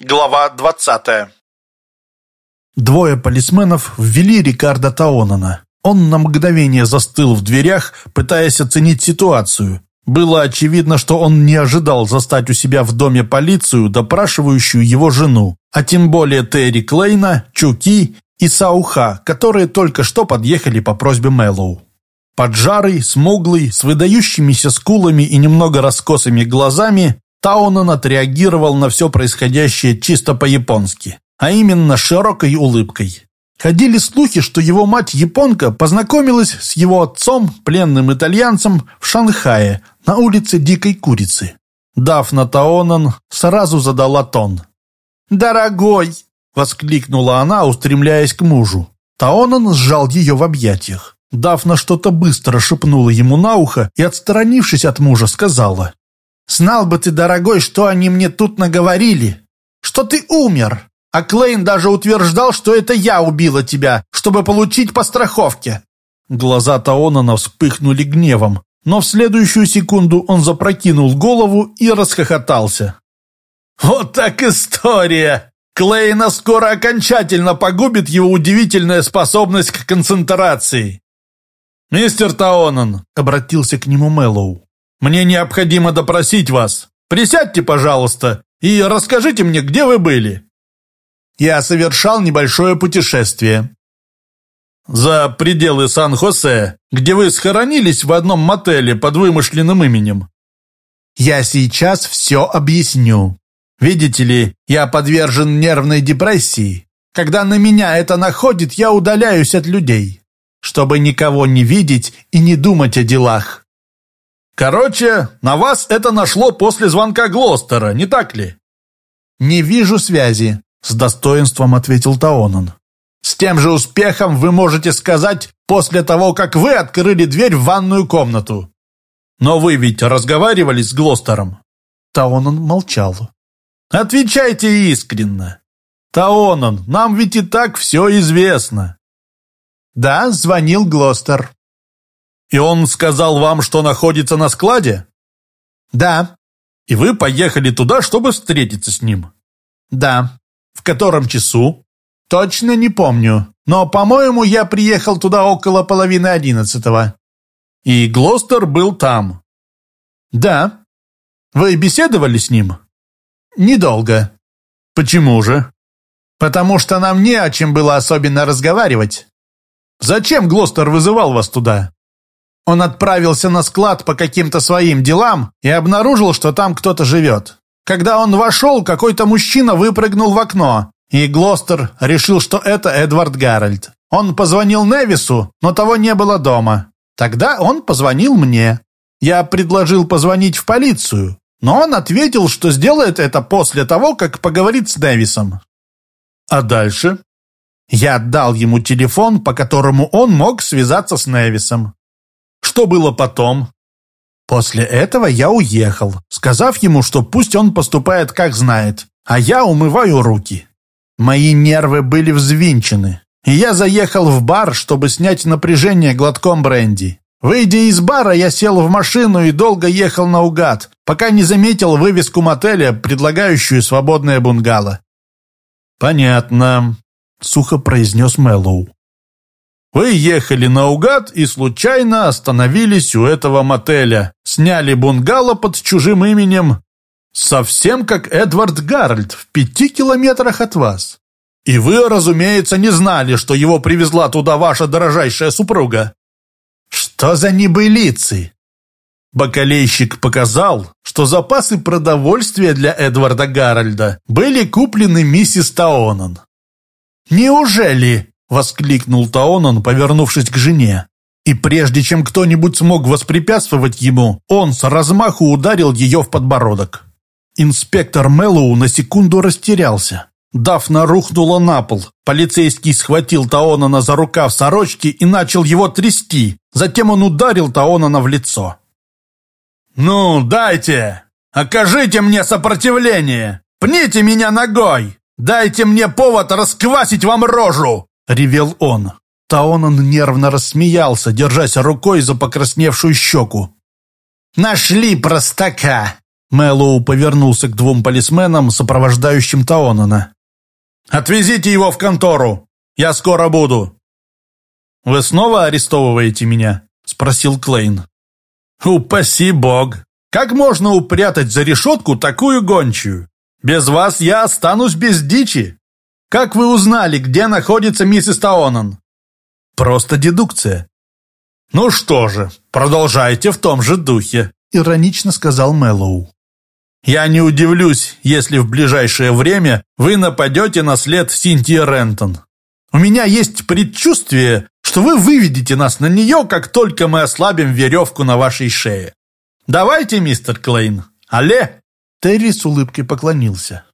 Глава 20 Двое полисменов ввели Рикардо Таонана. Он на мгновение застыл в дверях, пытаясь оценить ситуацию. Было очевидно, что он не ожидал застать у себя в доме полицию, допрашивающую его жену, а тем более Терри Клейна, Чуки и Сауха, которые только что подъехали по просьбе Мэллоу. Поджарый, смуглый, с выдающимися скулами и немного раскосыми глазами, Таунан отреагировал на все происходящее чисто по-японски, а именно широкой улыбкой. Ходили слухи, что его мать-японка познакомилась с его отцом, пленным итальянцем, в Шанхае, на улице Дикой Курицы. Дафна Таонан сразу задала тон. «Дорогой!» – воскликнула она, устремляясь к мужу. Таонан сжал ее в объятиях. Дафна что-то быстро шепнула ему на ухо и, отстранившись от мужа, сказала. Знал бы ты, дорогой, что они мне тут наговорили. Что ты умер. А Клейн даже утверждал, что это я убила тебя, чтобы получить по страховке». Глаза Таонана вспыхнули гневом, но в следующую секунду он запрокинул голову и расхохотался. «Вот так история! Клейна скоро окончательно погубит его удивительная способность к концентрации!» «Мистер Таонан», — обратился к нему Мэллоу, мне необходимо допросить вас. Присядьте, пожалуйста, и расскажите мне, где вы были». «Я совершал небольшое путешествие». «За пределы Сан-Хосе, где вы схоронились в одном мотеле под вымышленным именем». «Я сейчас все объясню. Видите ли, я подвержен нервной депрессии. Когда на меня это находит, я удаляюсь от людей, чтобы никого не видеть и не думать о делах. Короче, на вас это нашло после звонка Глостера, не так ли? Не вижу связи, с достоинством ответил Таонан. С тем же успехом вы можете сказать после того, как вы открыли дверь в ванную комнату. Но вы ведь разговаривали с Глостером? Таонан молчал. Отвечайте искренне. Таонан, нам ведь и так все известно. Да, звонил Глостер. И он сказал вам, что находится на складе? Да. И вы поехали туда, чтобы встретиться с ним? Да. В котором часу? Точно не помню, но, по-моему, я приехал туда около половины одиннадцатого. И Глостер был там? Да. Вы беседовали с ним? Недолго. Почему же? Потому что нам не о чем было особенно разговаривать. Зачем Глостер вызывал вас туда? Он отправился на склад по каким-то своим делам и обнаружил, что там кто-то живет. Когда он вошел, какой-то мужчина выпрыгнул в окно, и Глостер решил, что это Эдвард Гарольд. Он позвонил Невису, но того не было дома. Тогда он позвонил мне. Я предложил позвонить в полицию, но он ответил, что сделает это после того, как поговорит с Невисом. А дальше? Я отдал ему телефон, по которому он мог связаться с Невисом. Что было потом? После этого я уехал, сказав ему, что пусть он поступает как знает, а я умываю руки. Мои нервы были взвинчены, и я заехал в бар, чтобы снять напряжение глотком бренди. Выйдя из бара, я сел в машину и долго ехал наугад, пока не заметил вывеску мотеля, предлагающую свободное бунгало. «Понятно», — сухо произнес Мэллоу. Вы ехали наугад и случайно остановились у этого мотеля, сняли бунгало под чужим именем, совсем как Эдвард Гарольд в пяти километрах от вас. И вы, разумеется, не знали, что его привезла туда ваша дорожайшая супруга. Что за небылицы? Бакалейщик показал, что запасы продовольствия для Эдварда Гарольда были куплены миссис Таонан. «Неужели?» — воскликнул Таонан, повернувшись к жене. И прежде чем кто-нибудь смог воспрепятствовать ему, он с размаху ударил ее в подбородок. Инспектор Мэллоу на секунду растерялся. Дафна рухнула на пол. Полицейский схватил Таонана за рукав сорочки и начал его трясти. Затем он ударил Таонана в лицо. «Ну, дайте! Окажите мне сопротивление! Пните меня ногой! Дайте мне повод расквасить вам рожу!» — ревел он. Таонан нервно рассмеялся, держась рукой за покрасневшую щеку. «Нашли простака! Мэллоу повернулся к двум полисменам, сопровождающим Таонана. «Отвезите его в контору! Я скоро буду!» «Вы снова арестовываете меня?» – спросил Клейн. «Упаси бог! Как можно упрятать за решетку такую гончую? Без вас я останусь без дичи! Как вы узнали, где находится миссис Таонан?» «Просто дедукция». «Ну что же, продолжайте в том же духе», – иронично сказал Мэллоу. «Я не удивлюсь, если в ближайшее время вы нападете на след Синтии Рентон. У меня есть предчувствие, что вы выведете нас на нее, как только мы ослабим веревку на вашей шее. Давайте, мистер Клейн. Алле!» Терри с улыбкой поклонился.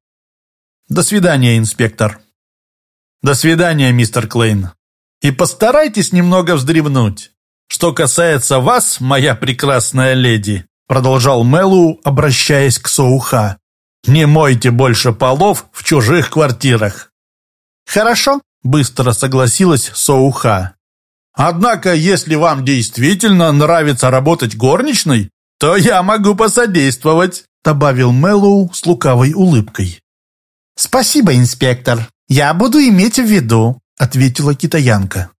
«До свидания, инспектор». «До свидания, мистер Клейн. И постарайтесь немного вздремнуть. Что касается вас, моя прекрасная леди, продолжал Мэлу, обращаясь к Соуха, не мойте больше полов в чужих квартирах. Хорошо, быстро согласилась Соуха. Однако, если вам действительно нравится работать горничной, то я могу посодействовать», добавил Мэллоу с лукавой улыбкой. «Спасибо, инспектор. Я буду иметь в виду», ответила китаянка.